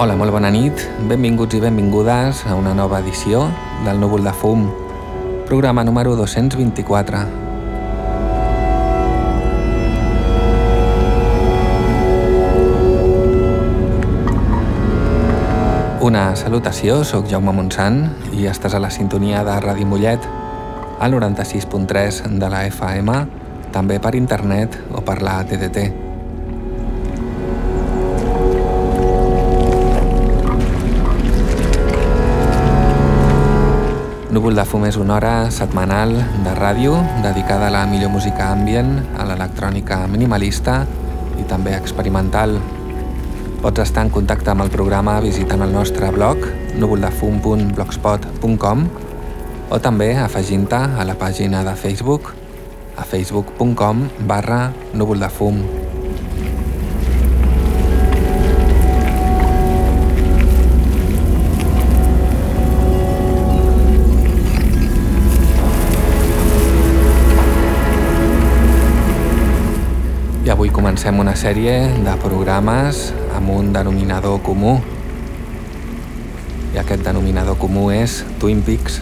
Hola, molt bona nit, benvinguts i benvingudes a una nova edició del Núvol de Fum, programa número 224. Una salutació, sóc Jaume Montsant i estàs a la sintonia de Ràdio Mollet, al 96.3 de la FM, també per internet o per la TDT. Núvol de fum és una hora setmanal de ràdio dedicada a la millor música ambient, a l'electrònica minimalista i també experimental. Pots estar en contacte amb el programa visitant el nostre blog núvoldefum.blogspot.com o també afegint-te a la pàgina de Facebook a facebook.com barra núvoldefum. Avui comencem una sèrie de programes amb un denominador comú. I aquest denominador comú és Twin Peaks.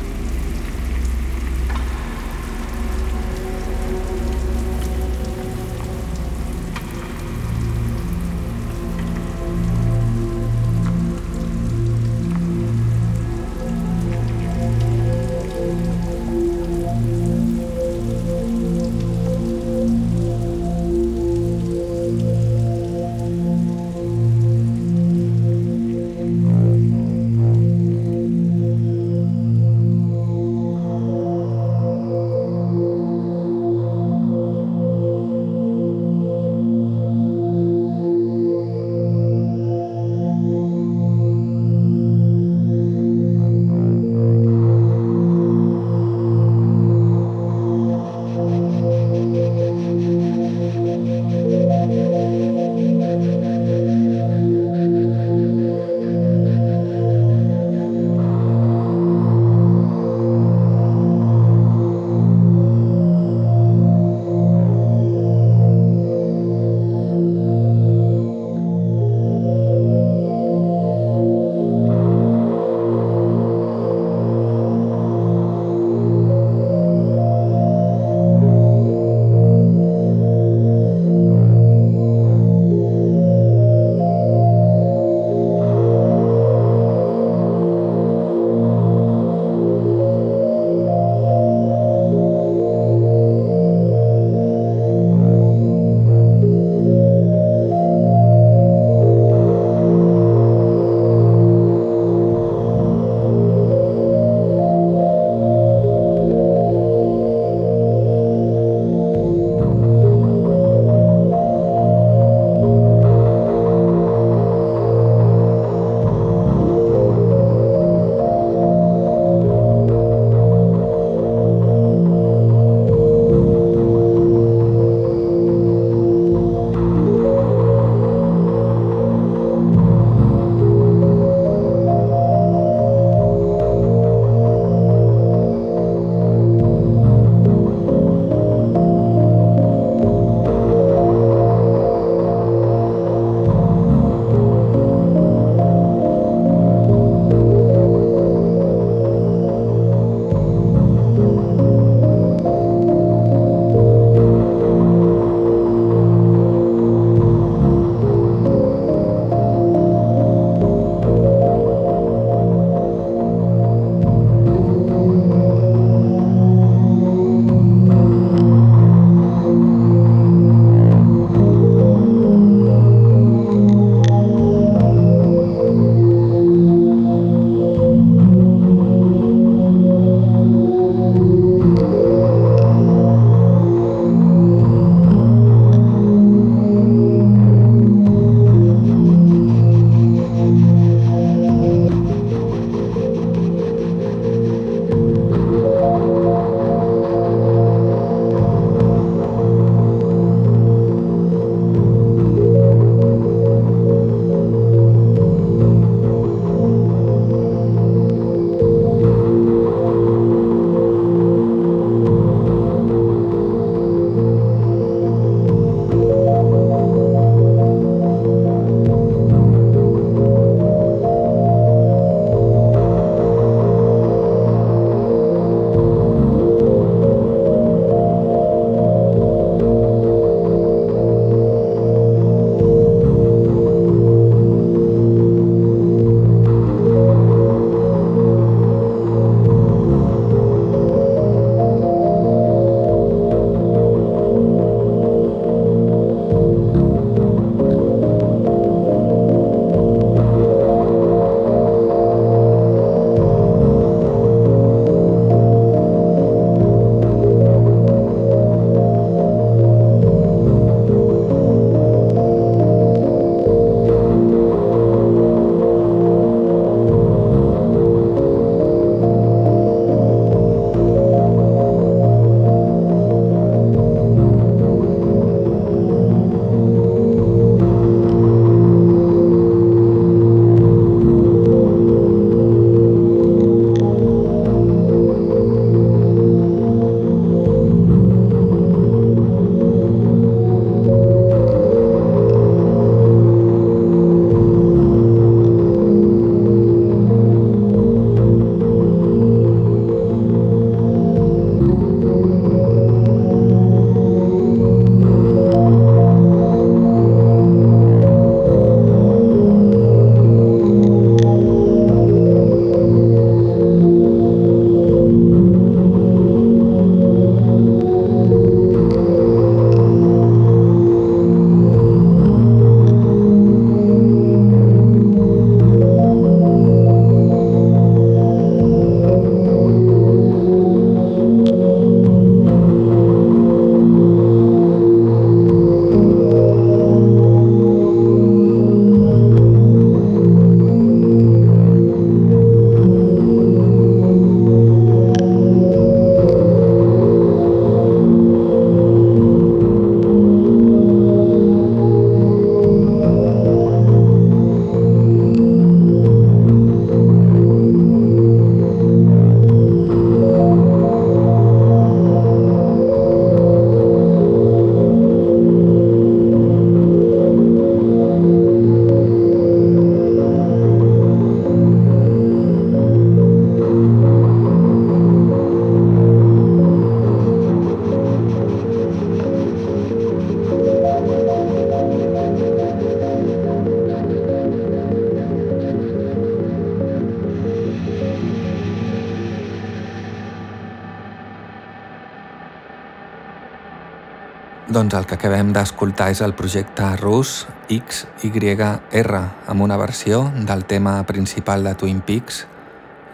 Doncs el que acabem d'escoltar és el projecte rus XYR amb una versió del tema principal de Twin Peaks,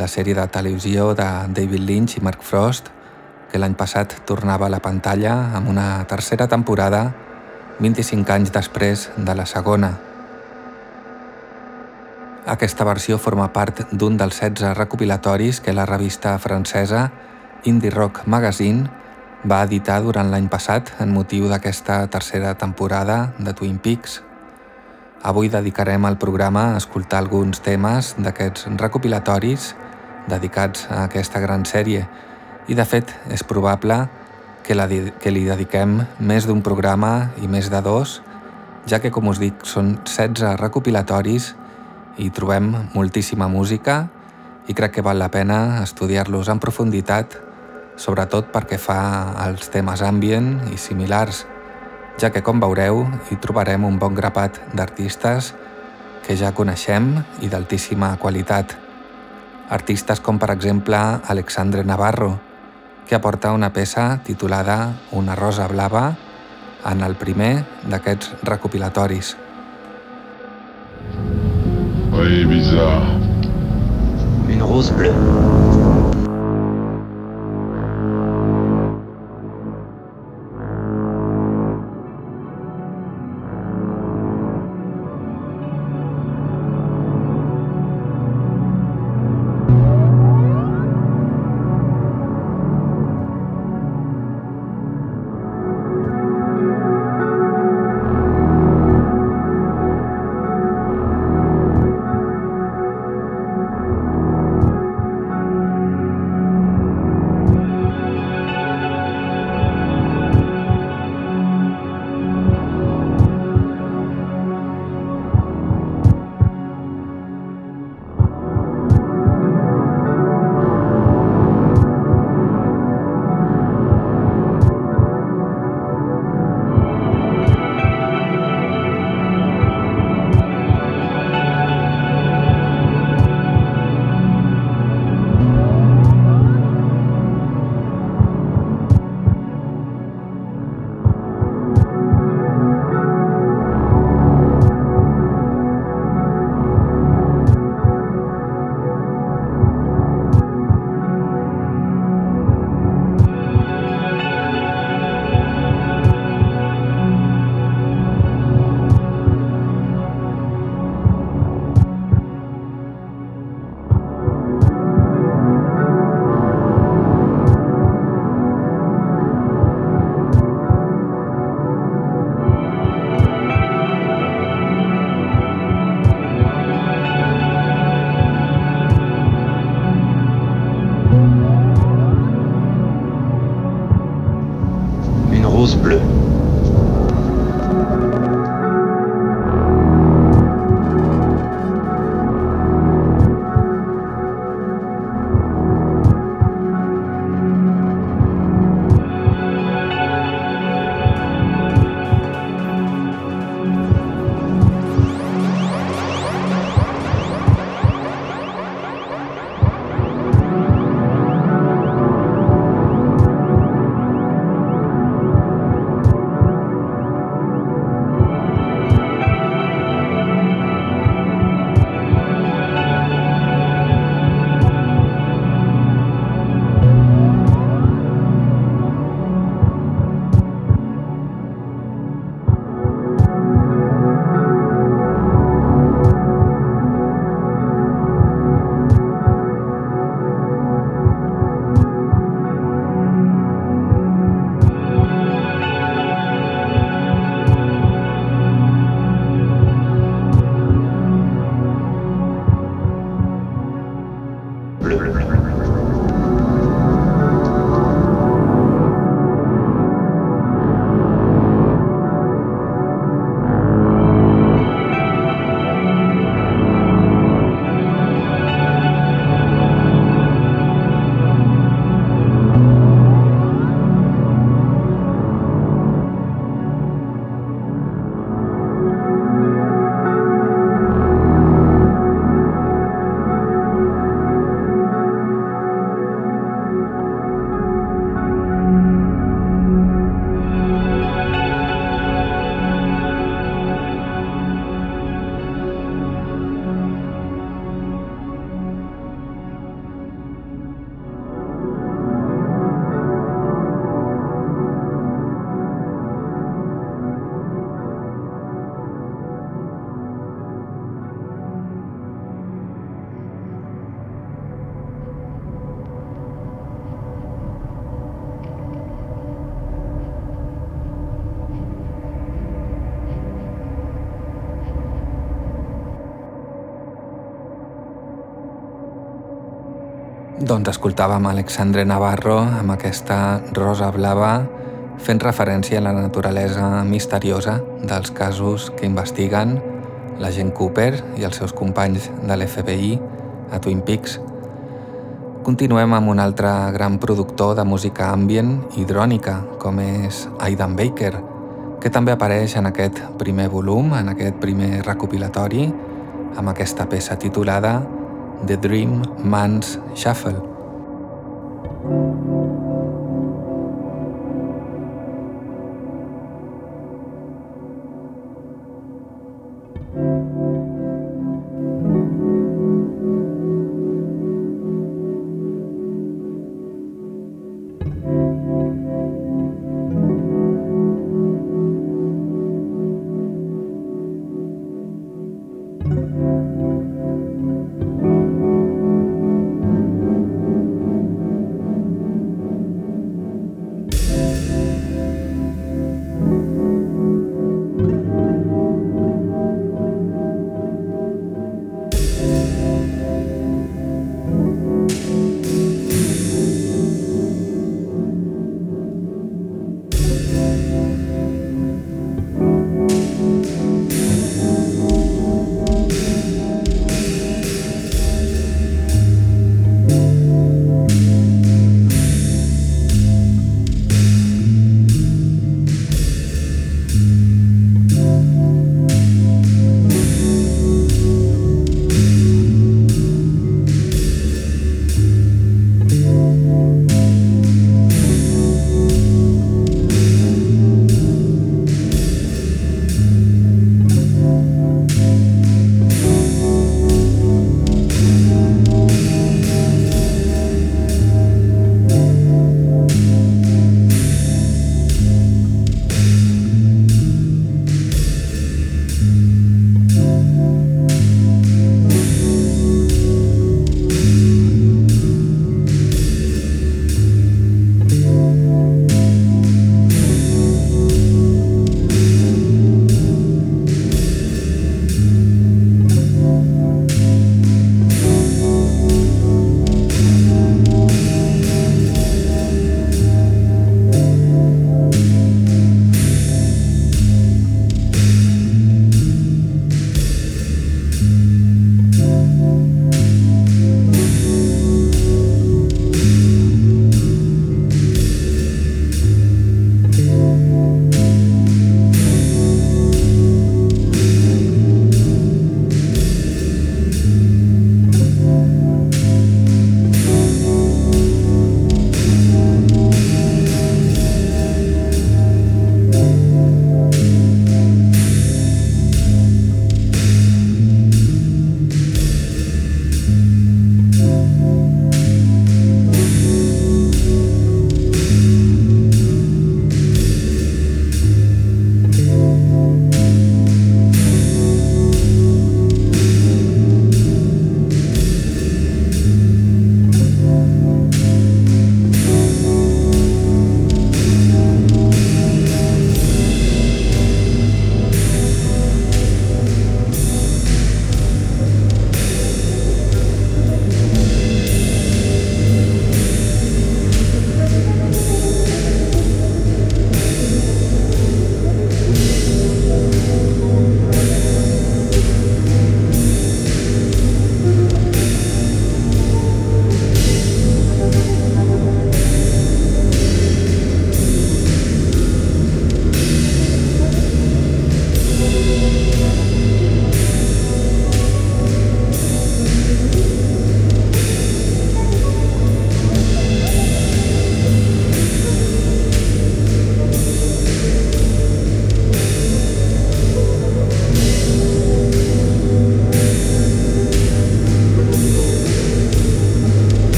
la sèrie de televisió de David Lynch i Mark Frost, que l'any passat tornava a la pantalla amb una tercera temporada 25 anys després de la segona. Aquesta versió forma part d'un dels 16 recopilatoris que la revista francesa Indie Rock Magazine va editar durant l'any passat en motiu d'aquesta tercera temporada de Twin Peaks. Avui dedicarem el programa a escoltar alguns temes d'aquests recopilatoris dedicats a aquesta gran sèrie i de fet és probable que, la, que li dediquem més d'un programa i més de dos, ja que com us dic són 16 recopilatoris i trobem moltíssima música i crec que val la pena estudiar-los en profunditat sobretot perquè fa els temes ambient i similars, ja que, com veureu, hi trobarem un bon grapat d'artistes que ja coneixem i d'altíssima qualitat. Artistes com, per exemple, Alexandre Navarro, que aporta una peça titulada Una rosa blava en el primer d'aquests recopilatoris. Oui, bizarre. Une rose bleue. rose bleu. Doncs escoltàvem Alexandre Navarro amb aquesta rosa blava fent referència a la naturalesa misteriosa dels casos que investiguen l'agent Cooper i els seus companys de l'FBI a Twin Peaks. Continuem amb un altre gran productor de música ambient i drònica, com és Aidan Baker, que també apareix en aquest primer volum, en aquest primer recopilatori, amb aquesta peça titulada The Dream Man's Shuffle.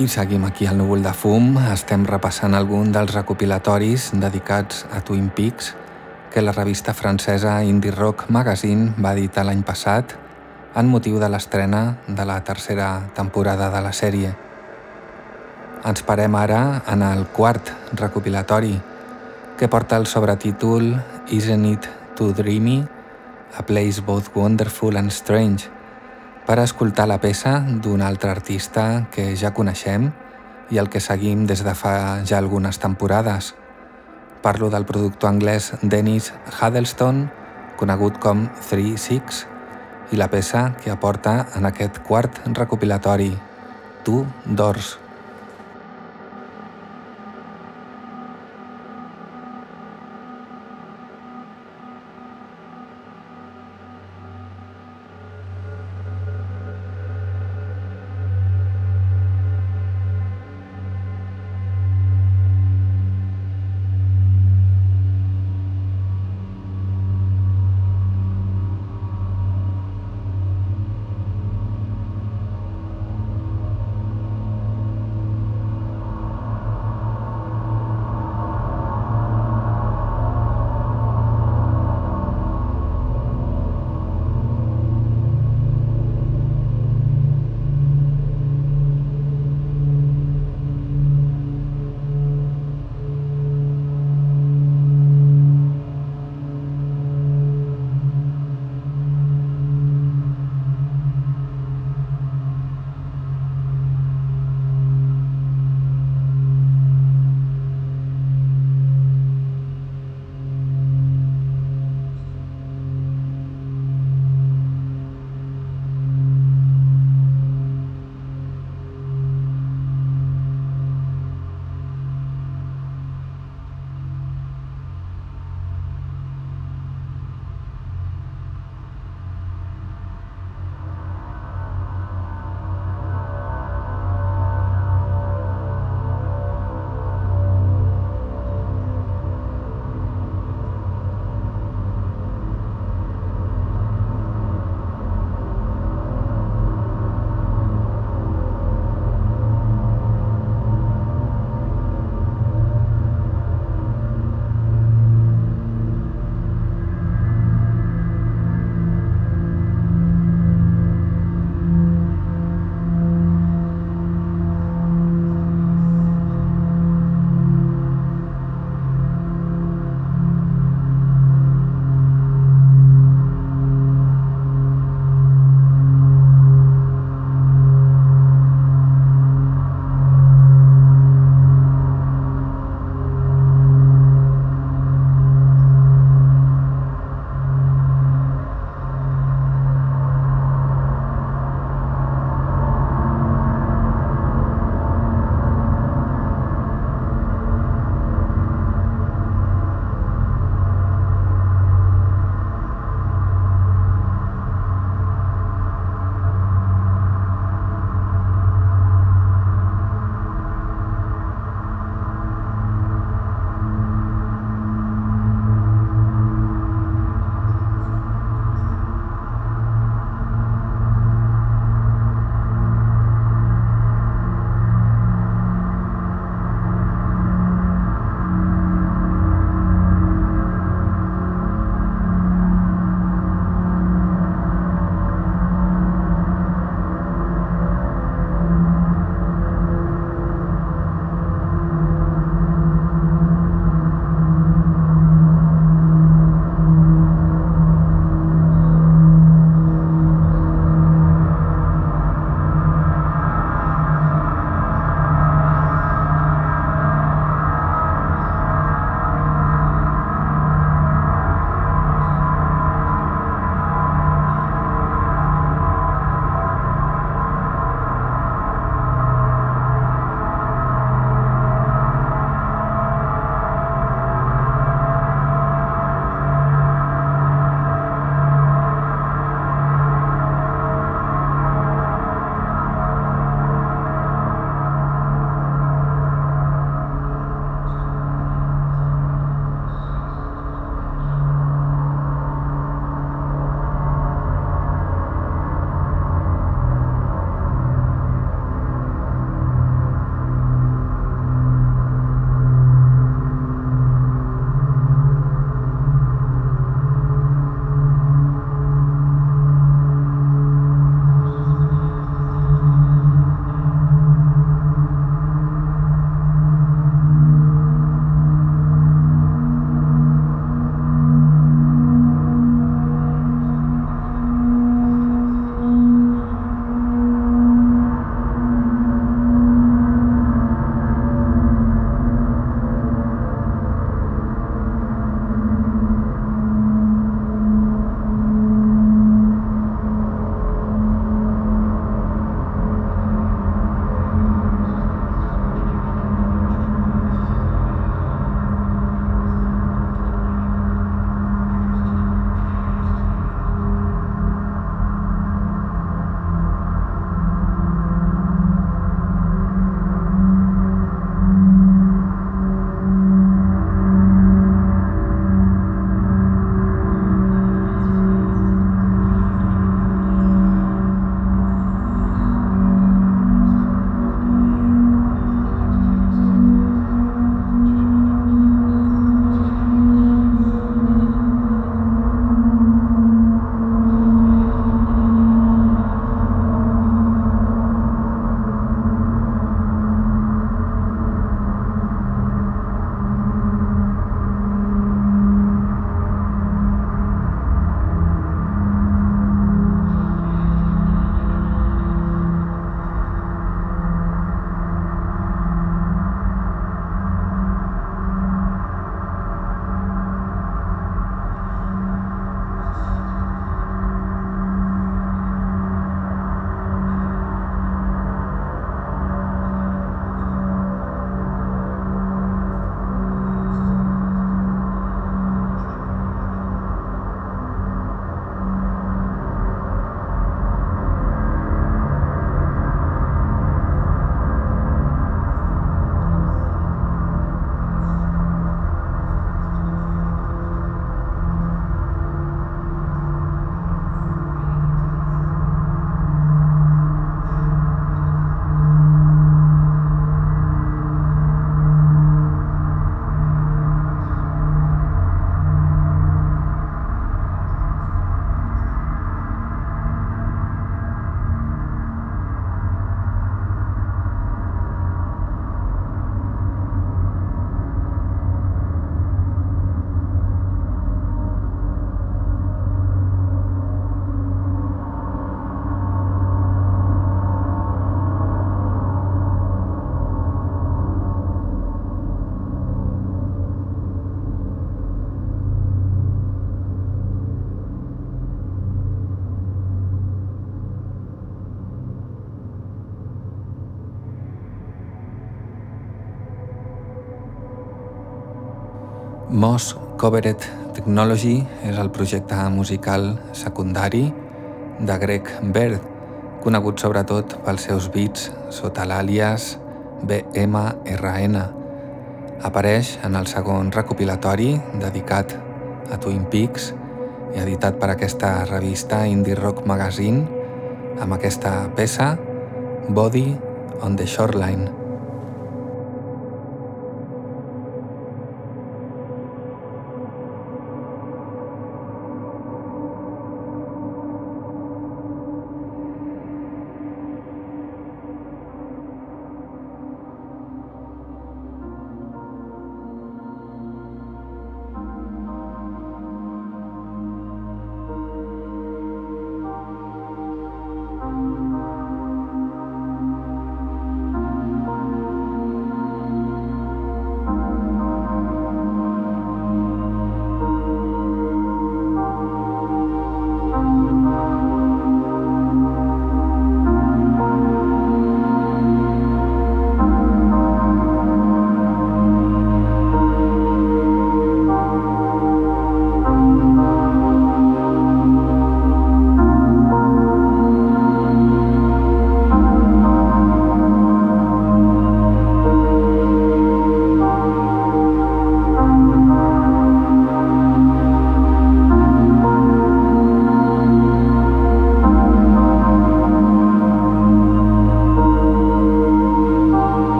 I seguim aquí al núvol de fum, estem repassant algun dels recopilatoris dedicats a Twin Peaks que la revista francesa Indie Rock Magazine va editar l'any passat en motiu de l'estrena de la tercera temporada de la sèrie. Ens parem ara en el quart recopilatori, que porta el sobretítol Isn't It Too Dreamy? A Place Both Wonderful and Strange, per escoltar la peça d'un altre artista que ja coneixem i el que seguim des de fa ja algunes temporades. Parlo del productor anglès Dennis Huddleston, conegut com 3-6, i la peça que aporta en aquest quart recopilatori, Tu Doors. Moss Covered Technology és el projecte musical secundari de Greg Bird, conegut sobretot pels seus beats sota l'àlies BMRN. Apareix en el segon recopilatori dedicat a Twin Peaks i editat per aquesta revista Indie Rock Magazine amb aquesta peça Body on the Shoreline.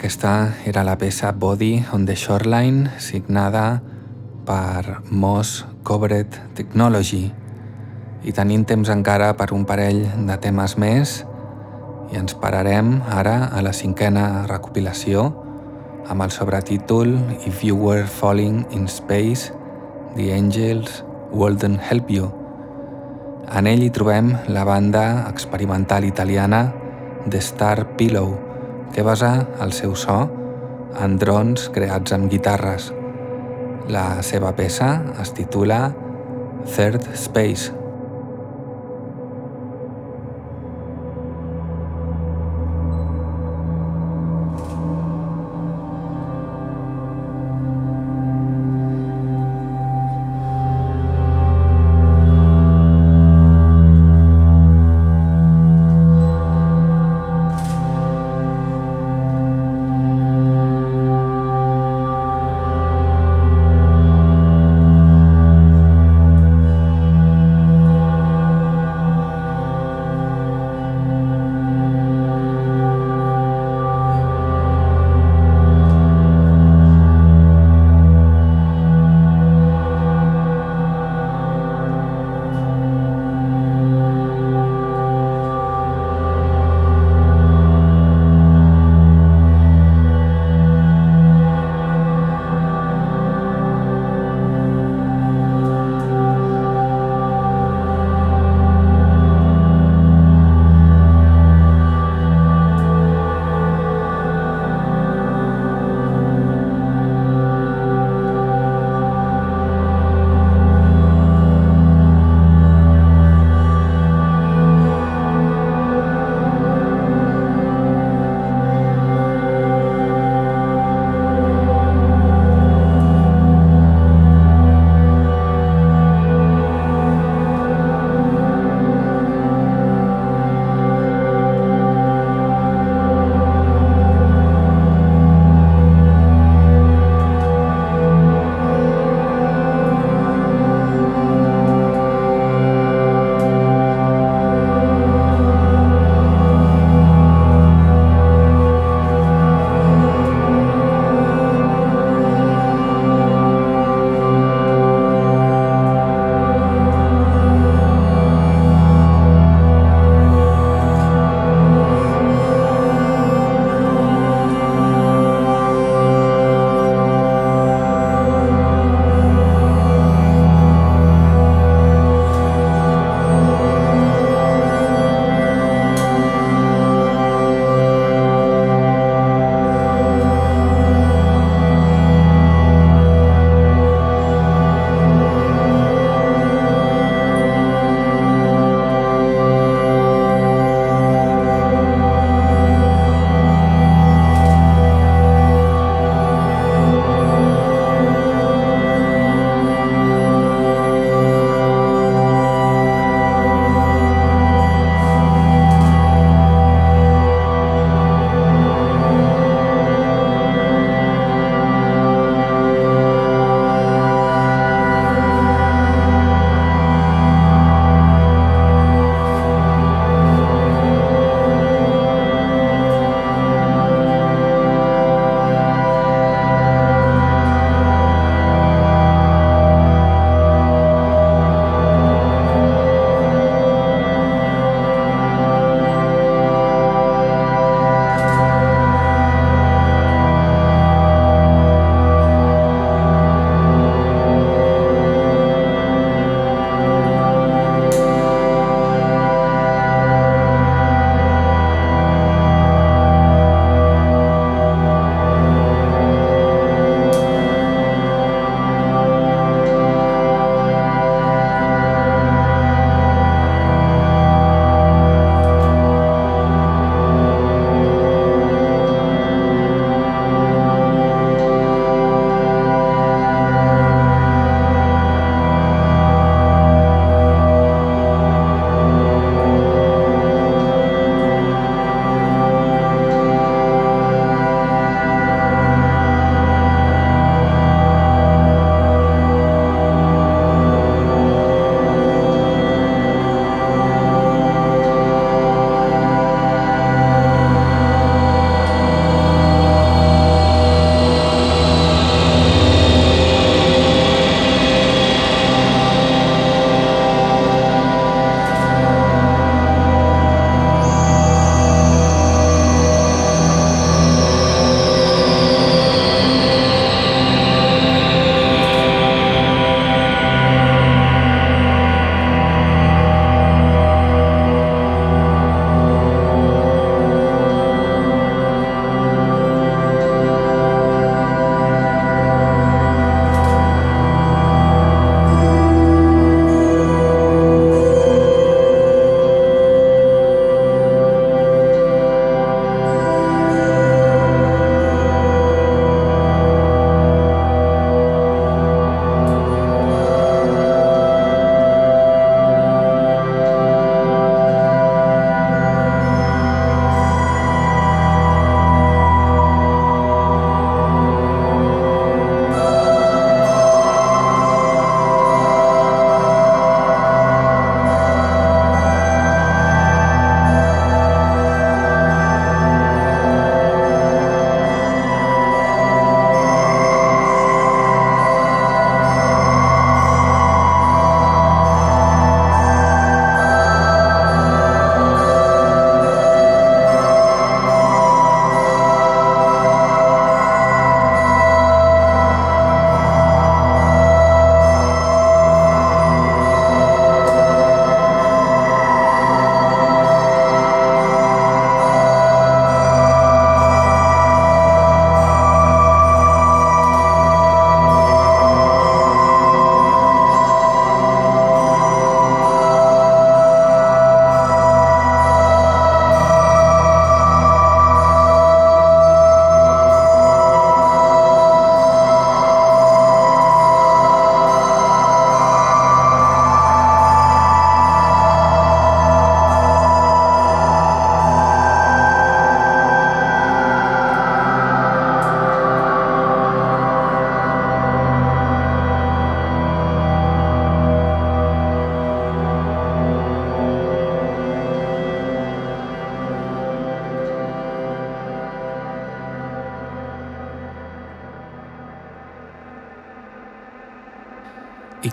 Aquesta era la peça Body on the Shoreline, signada per Moss Covered Technology. I tenim temps encara per un parell de temes més i ens pararem ara a la cinquena recopilació amb el sobretítol If You Were Falling in Space, The Angels Wouldn't Help You. En ell hi trobem la banda experimental italiana The Star Pillow, que basa el seu so en drons creats amb guitarres. La seva peça es titula Third Space.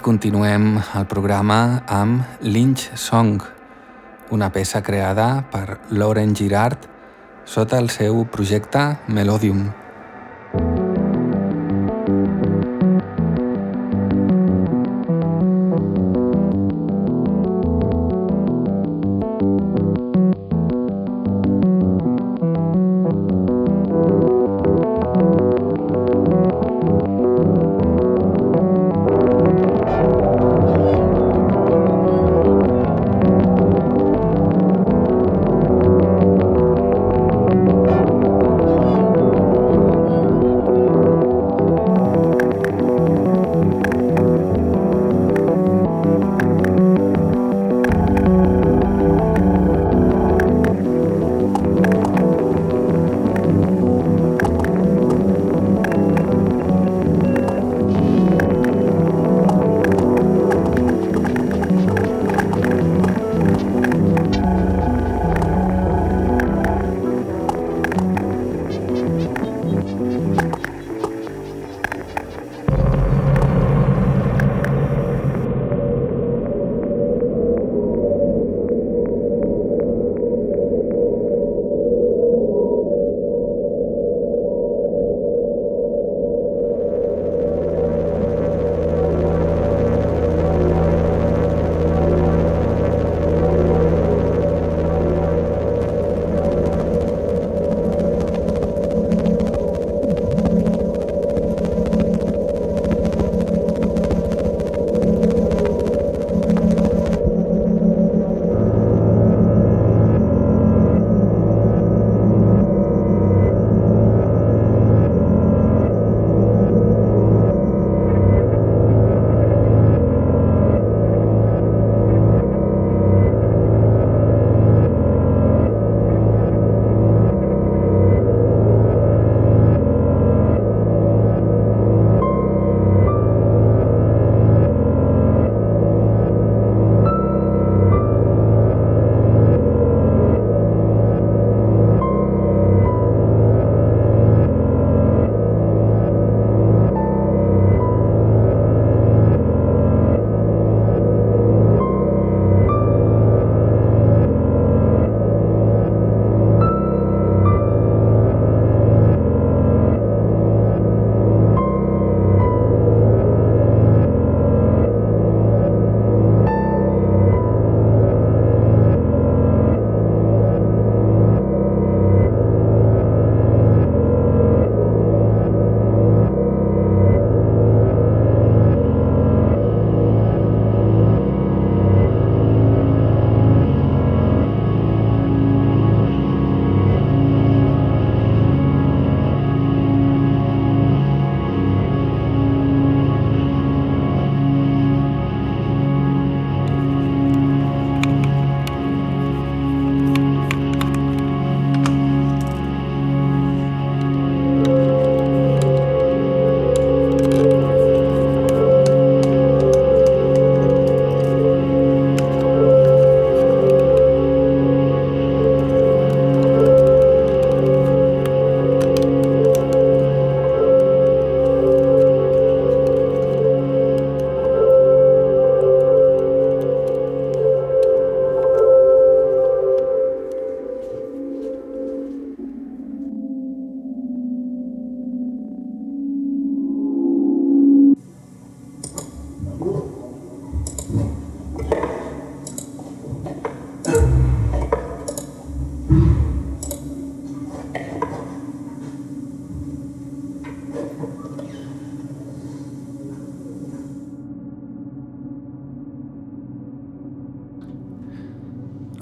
Continuem el programa amb Lynch Song, una peça creada per Lauren Girard sota el seu projecte Melodium.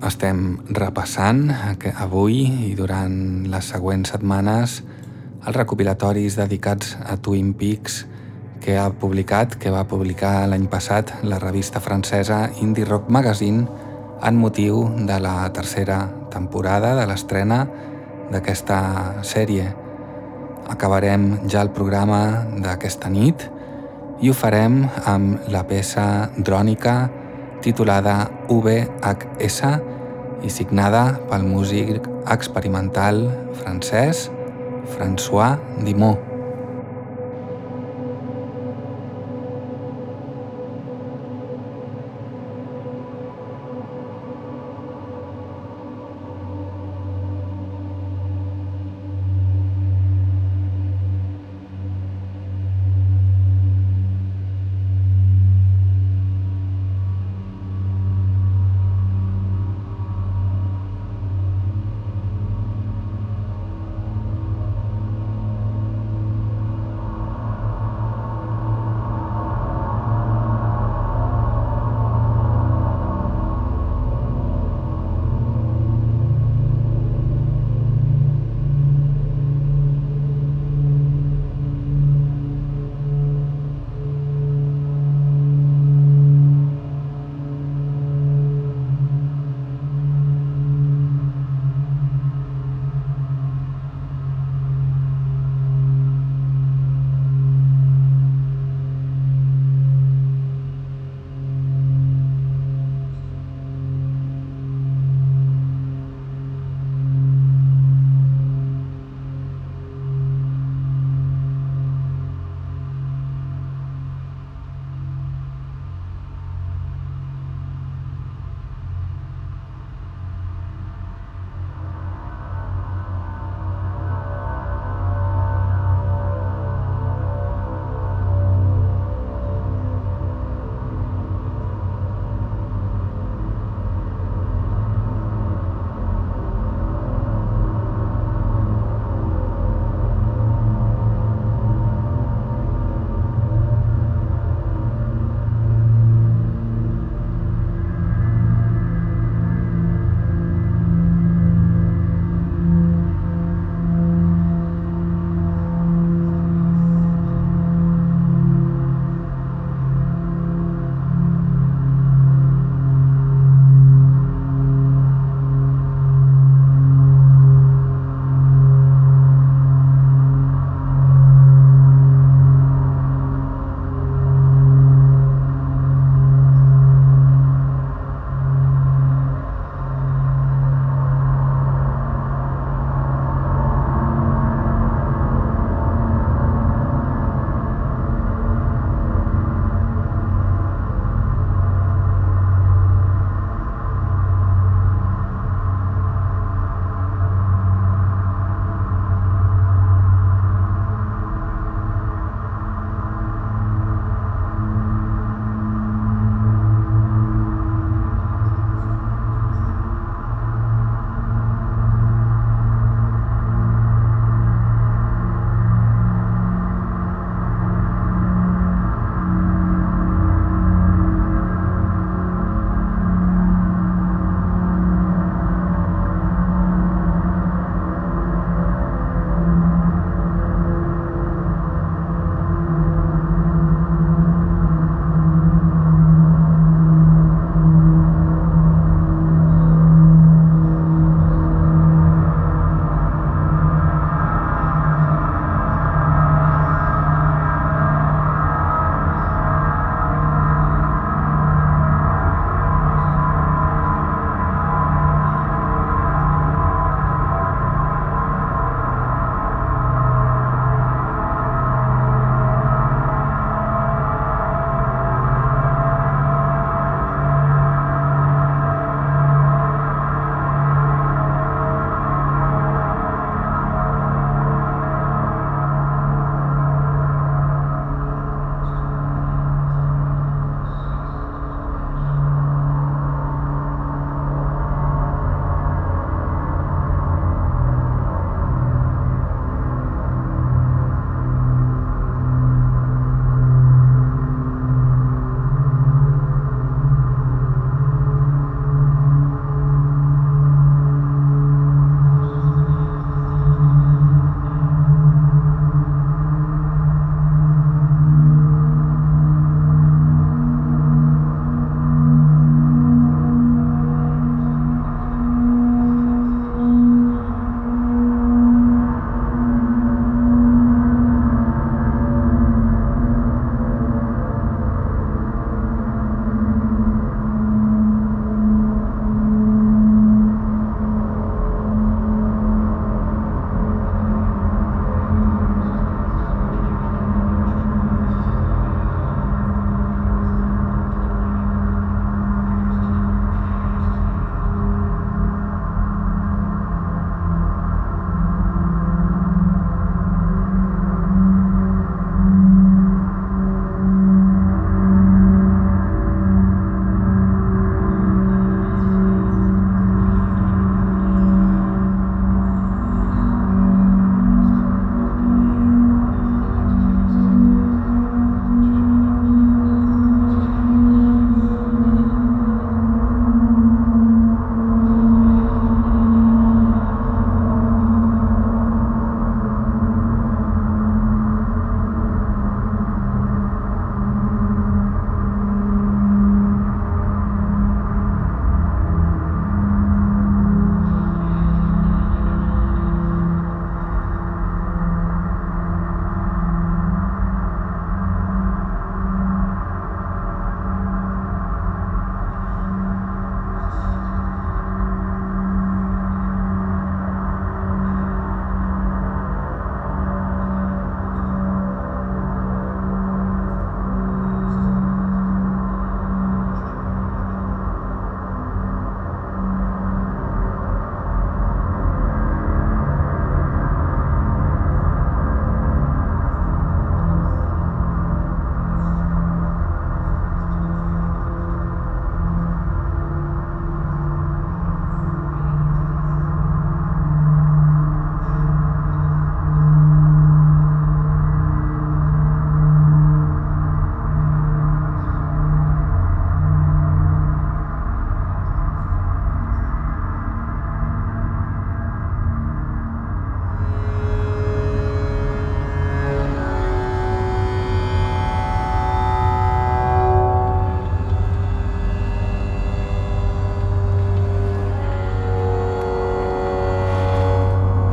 Estem repassant avui i durant les següents setmanes els recopilatoris dedicats a Twin Peaks que ha publicat, que va publicar l'any passat la revista francesa Indie Rock Magazine en motiu de la tercera temporada de l'estrena d'aquesta sèrie. Acabarem ja el programa d'aquesta nit i ho farem amb la peça drònica titulada VHS i signada pel músic experimental francès François Dimot.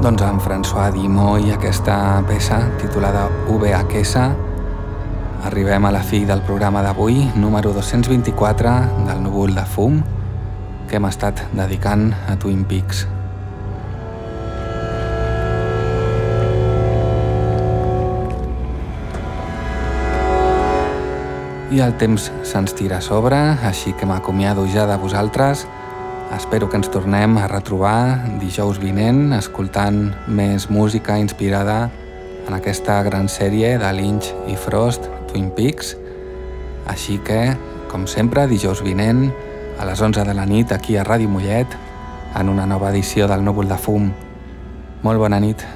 Doncs en François Dimó i aquesta peça titulada VHS arribem a la fi del programa d'avui, número 224 del núvol de fum que hem estat dedicant a Twin Peaks. I el temps se'ns tira a sobre, així que m'acomiado ja de vosaltres. Espero que ens tornem a retrobar dijous vinent escoltant més música inspirada en aquesta gran sèrie de Lynch i Frost, Twin Peaks. Així que, com sempre, dijous vinent, a les 11 de la nit, aquí a Ràdio Mollet, en una nova edició del Núvol de Fum. Molt bona nit.